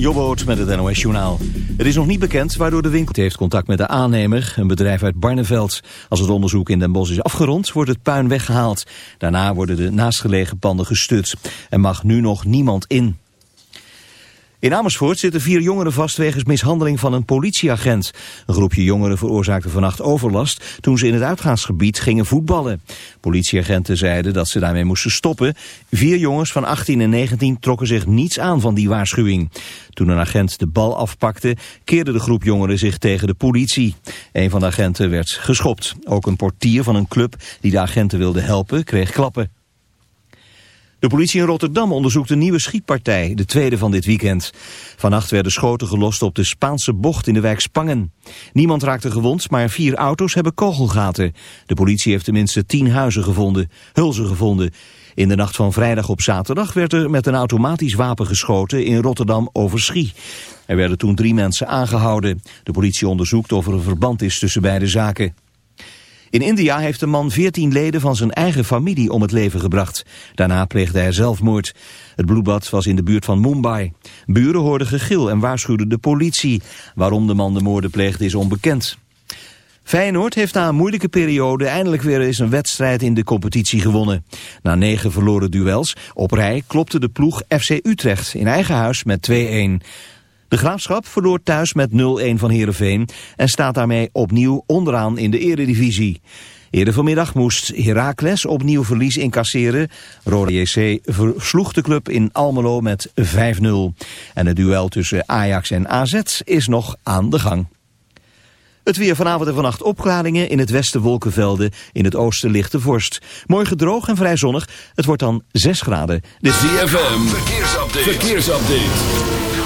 Jobboot met het NOS Journaal. Het is nog niet bekend waardoor de winkel heeft contact met de aannemer, een bedrijf uit Barneveld. Als het onderzoek in Den Bosch is afgerond, wordt het puin weggehaald. Daarna worden de naastgelegen panden gestut. Er mag nu nog niemand in. In Amersfoort zitten vier jongeren vast wegens mishandeling van een politieagent. Een groepje jongeren veroorzaakte vannacht overlast toen ze in het uitgaansgebied gingen voetballen. Politieagenten zeiden dat ze daarmee moesten stoppen. Vier jongens van 18 en 19 trokken zich niets aan van die waarschuwing. Toen een agent de bal afpakte, keerde de groep jongeren zich tegen de politie. Een van de agenten werd geschopt. Ook een portier van een club die de agenten wilde helpen kreeg klappen. De politie in Rotterdam onderzoekt een nieuwe schietpartij, de tweede van dit weekend. Vannacht werden schoten gelost op de Spaanse bocht in de wijk Spangen. Niemand raakte gewond, maar vier auto's hebben kogelgaten. De politie heeft tenminste tien huizen gevonden, hulzen gevonden. In de nacht van vrijdag op zaterdag werd er met een automatisch wapen geschoten in Rotterdam over Schie. Er werden toen drie mensen aangehouden. De politie onderzoekt of er een verband is tussen beide zaken. In India heeft een man 14 leden van zijn eigen familie om het leven gebracht. Daarna pleegde hij zelfmoord. Het bloedbad was in de buurt van Mumbai. Buren hoorden gegil en waarschuwden de politie. Waarom de man de moorden pleegde is onbekend. Feyenoord heeft na een moeilijke periode eindelijk weer eens een wedstrijd in de competitie gewonnen. Na negen verloren duels op rij klopte de ploeg FC Utrecht in eigen huis met 2-1. De Graafschap verloor thuis met 0-1 van Heerenveen en staat daarmee opnieuw onderaan in de eredivisie. Eerder vanmiddag moest Heracles opnieuw verlies incasseren. Rode JC versloeg de club in Almelo met 5-0. En het duel tussen Ajax en AZ is nog aan de gang. Het weer vanavond en vannacht opklaringen, in het westen wolkenvelden, in het oosten lichte vorst. Morgen droog en vrij zonnig, het wordt dan 6 graden. De ZFM, verkeersupdate. verkeersupdate.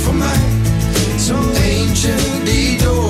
voor mij. Zo'n eentje die doorgaat,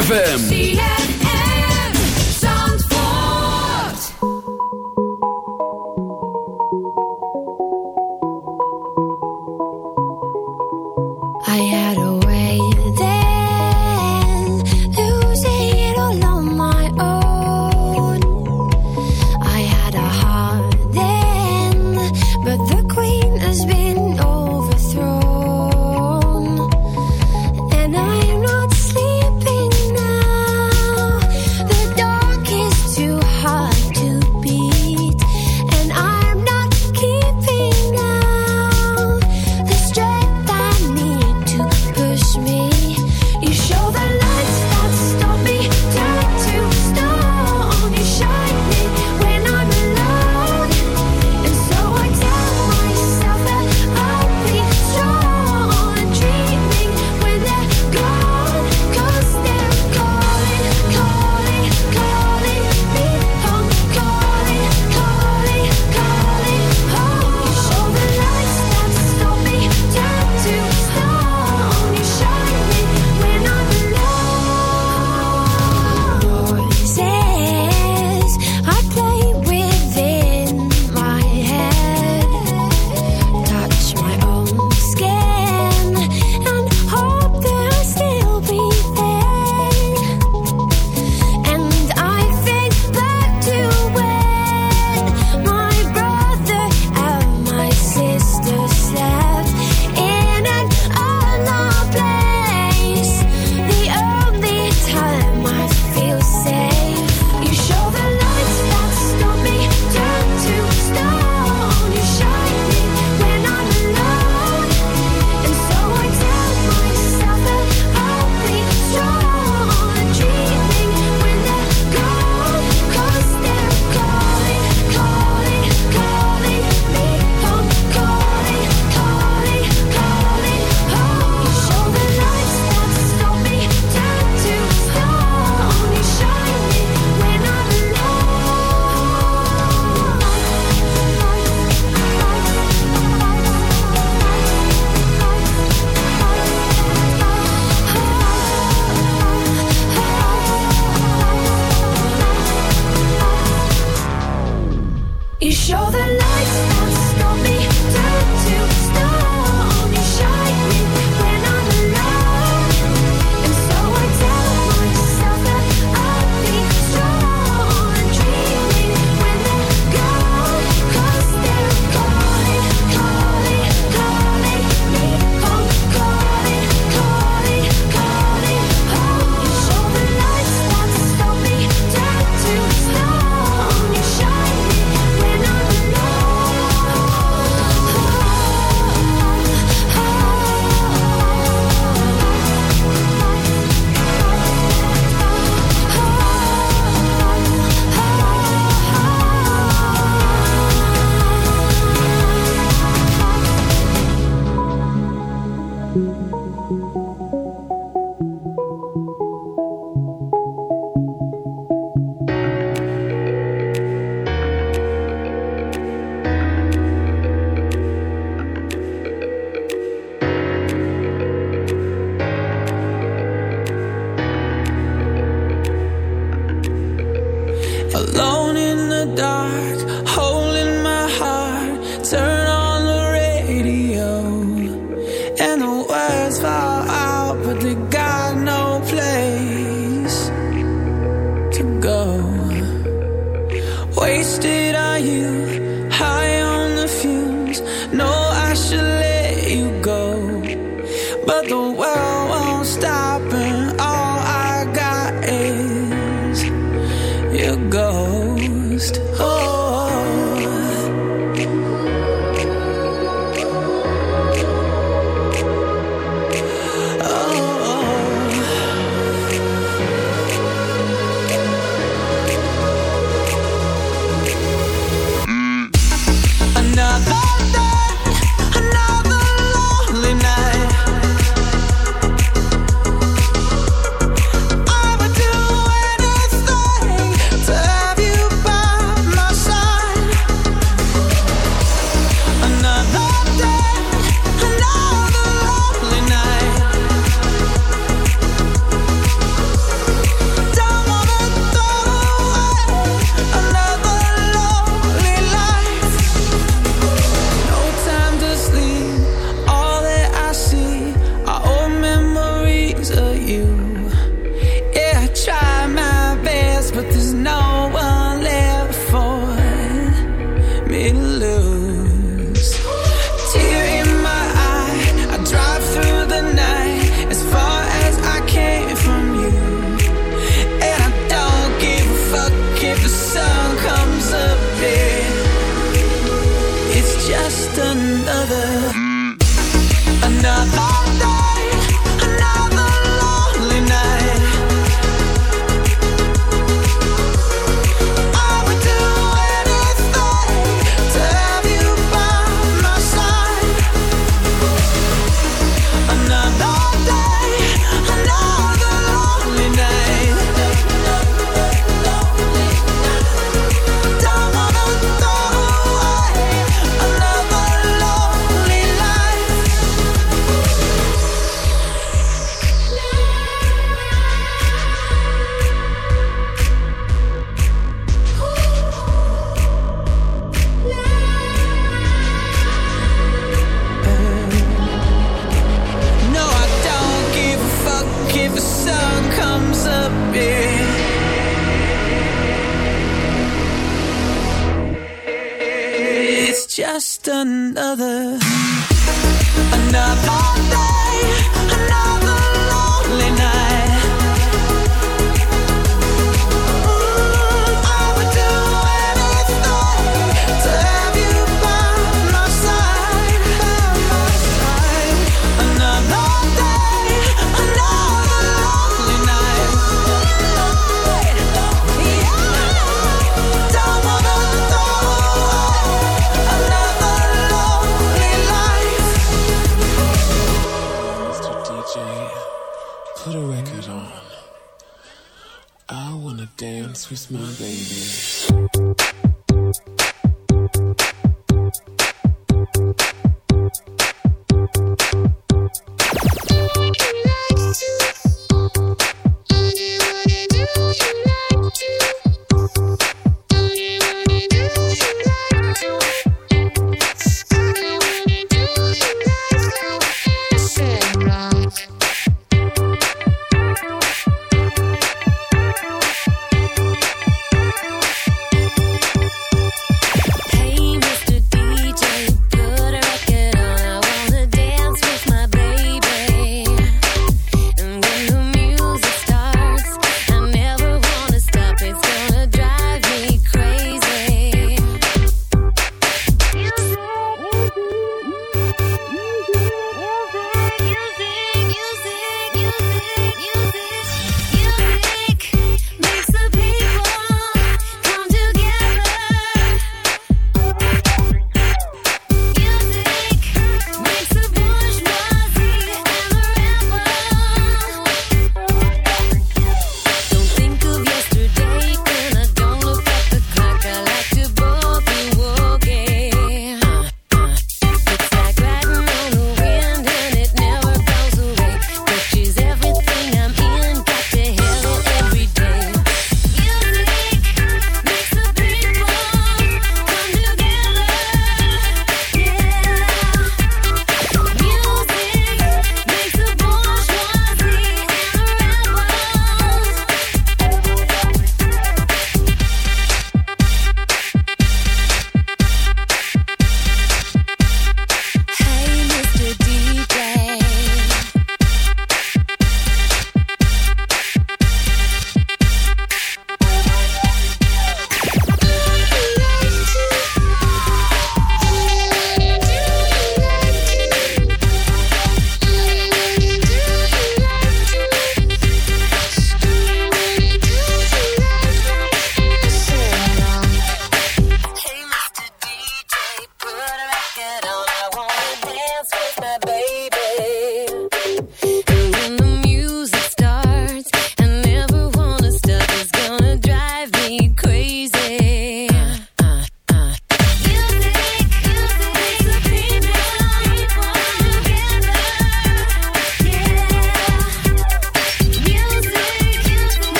ZFM.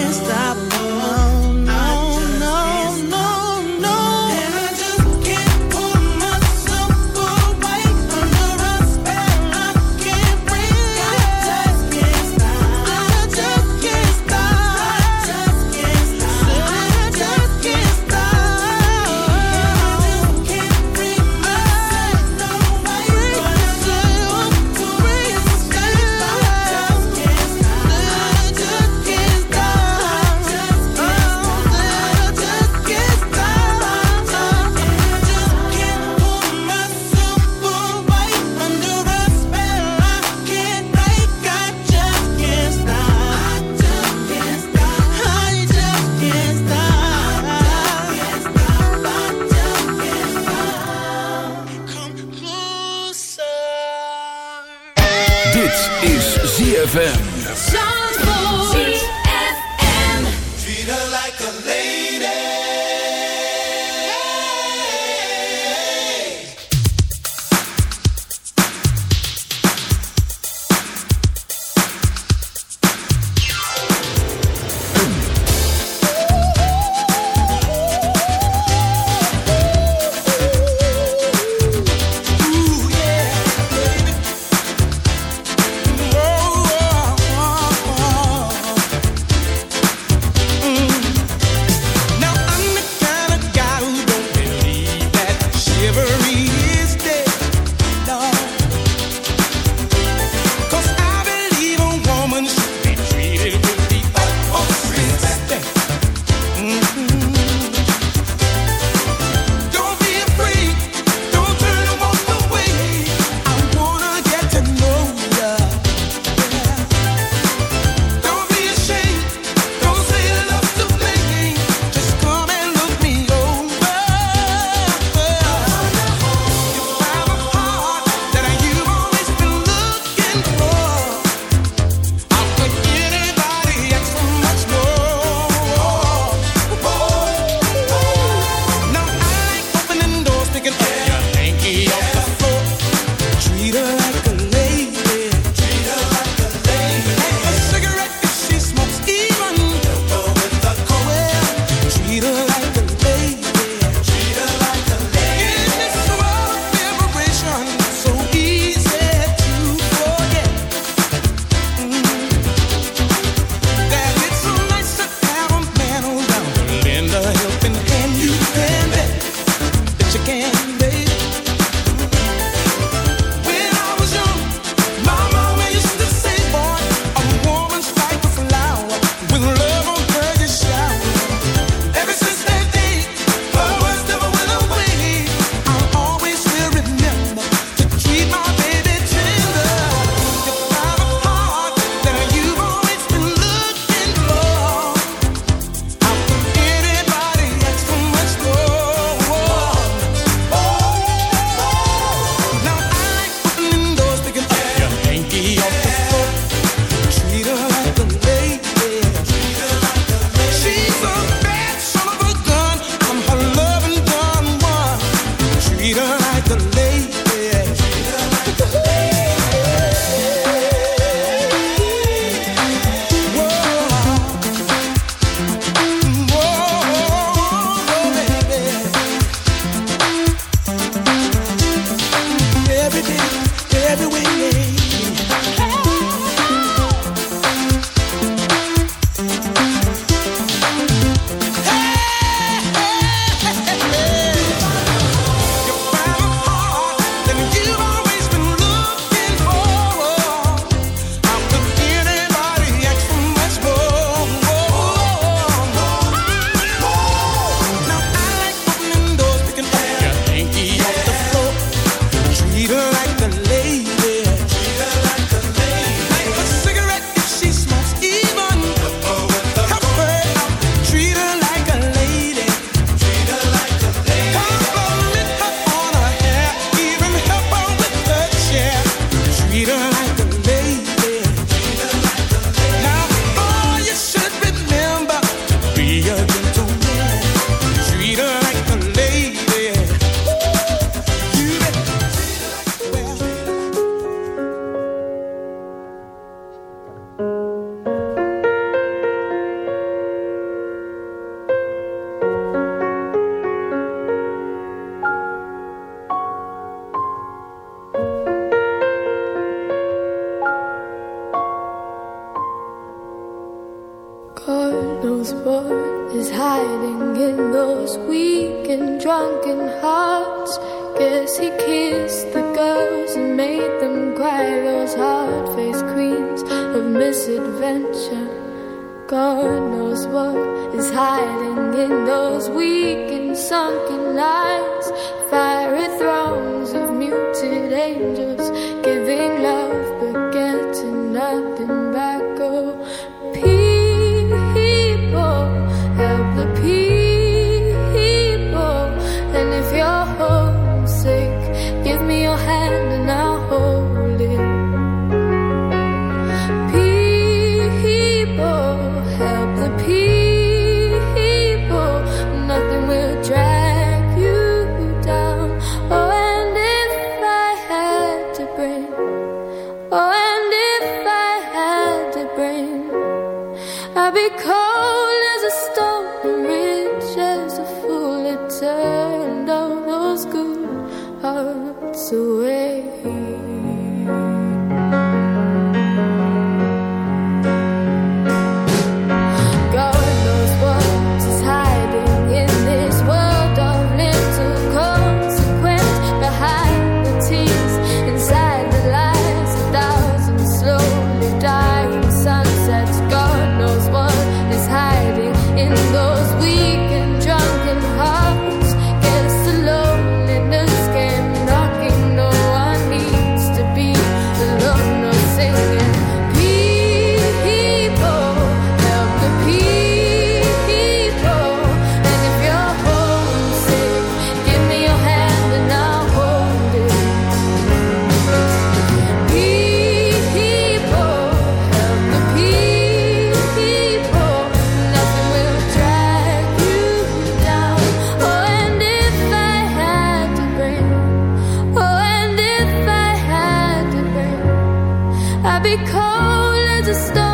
fiesta. Those weak and sunken lines, fiery thrones of muted angels giving love. be cold as a stone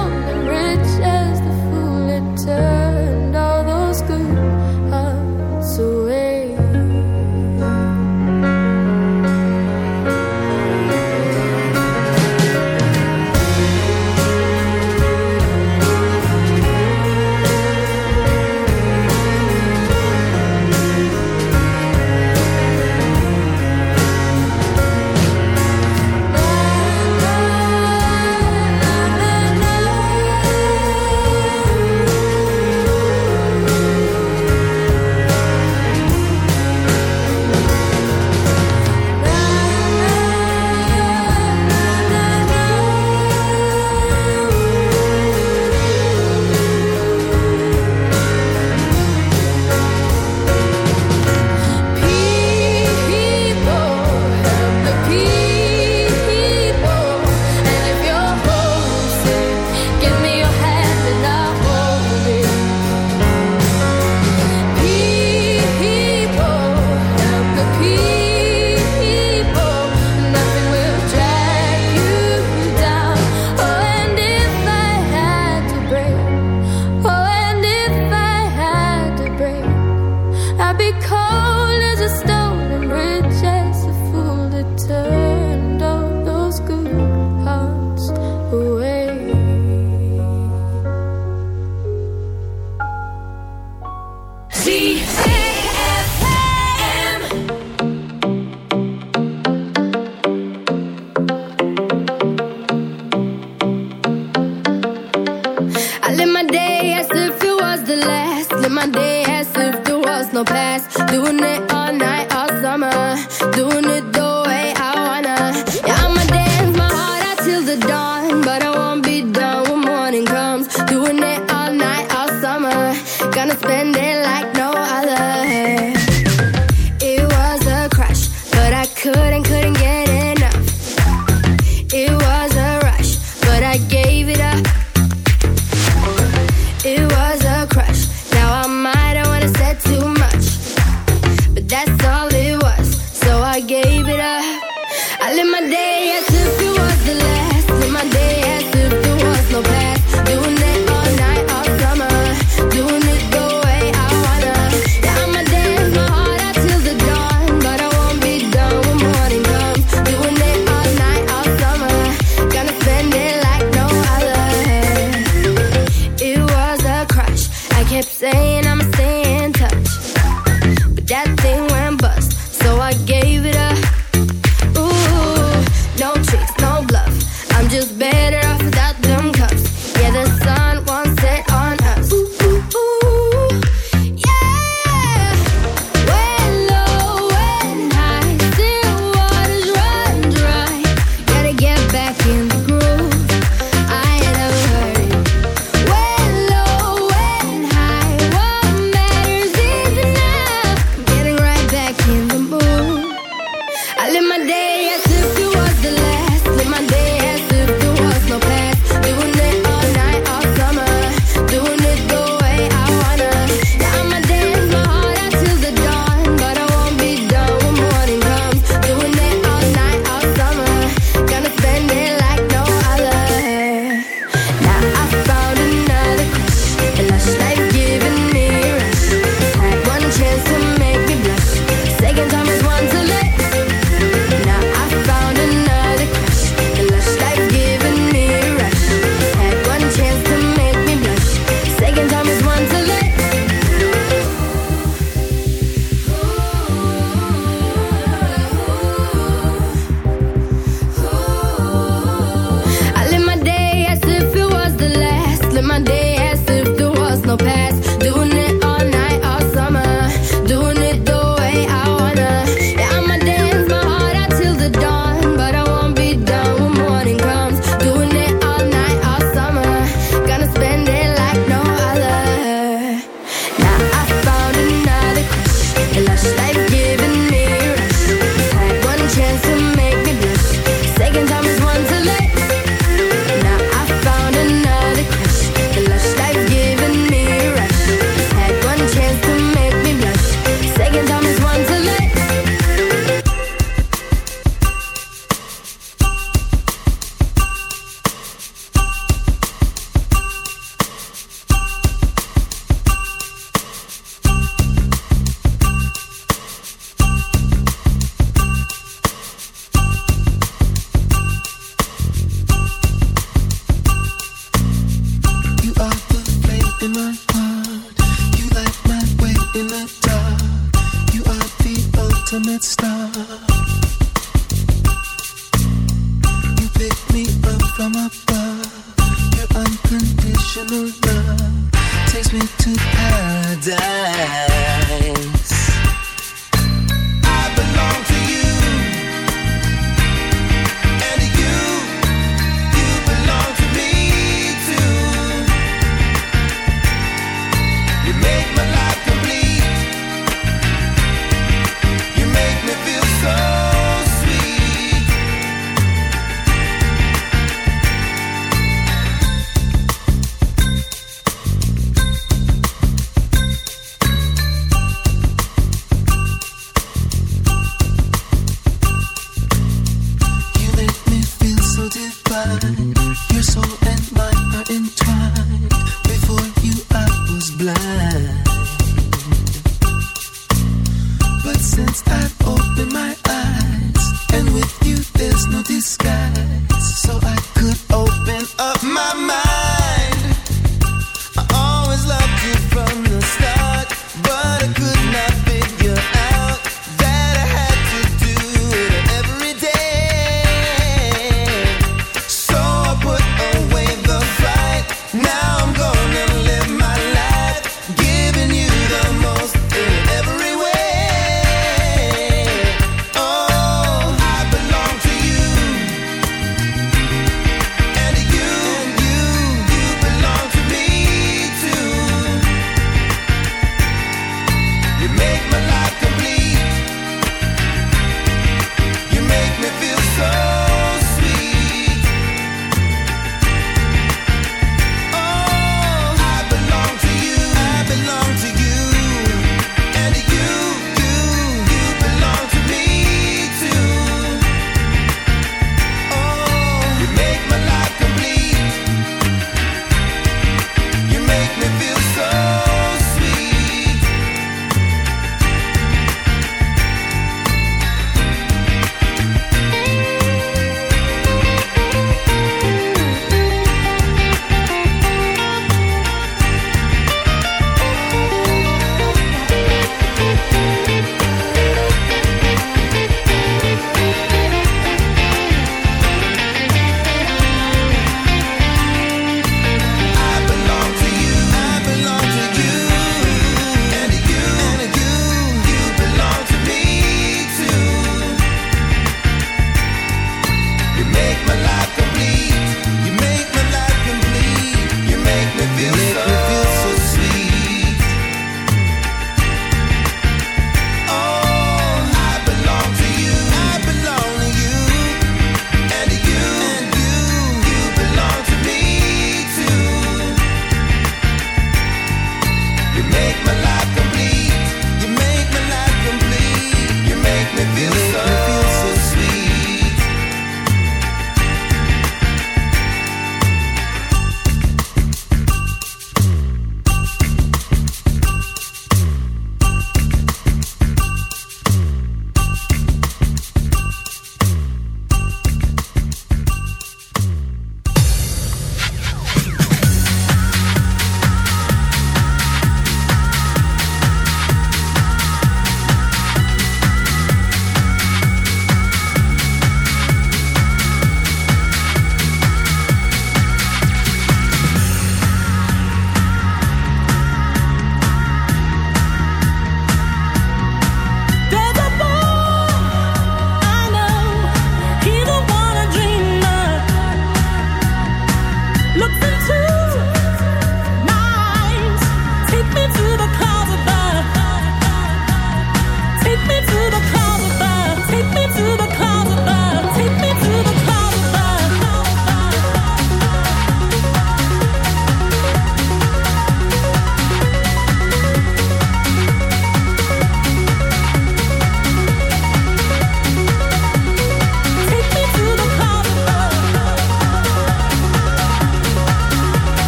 Yes, if there was no past. Doing it all night, all summer. Doing it. die.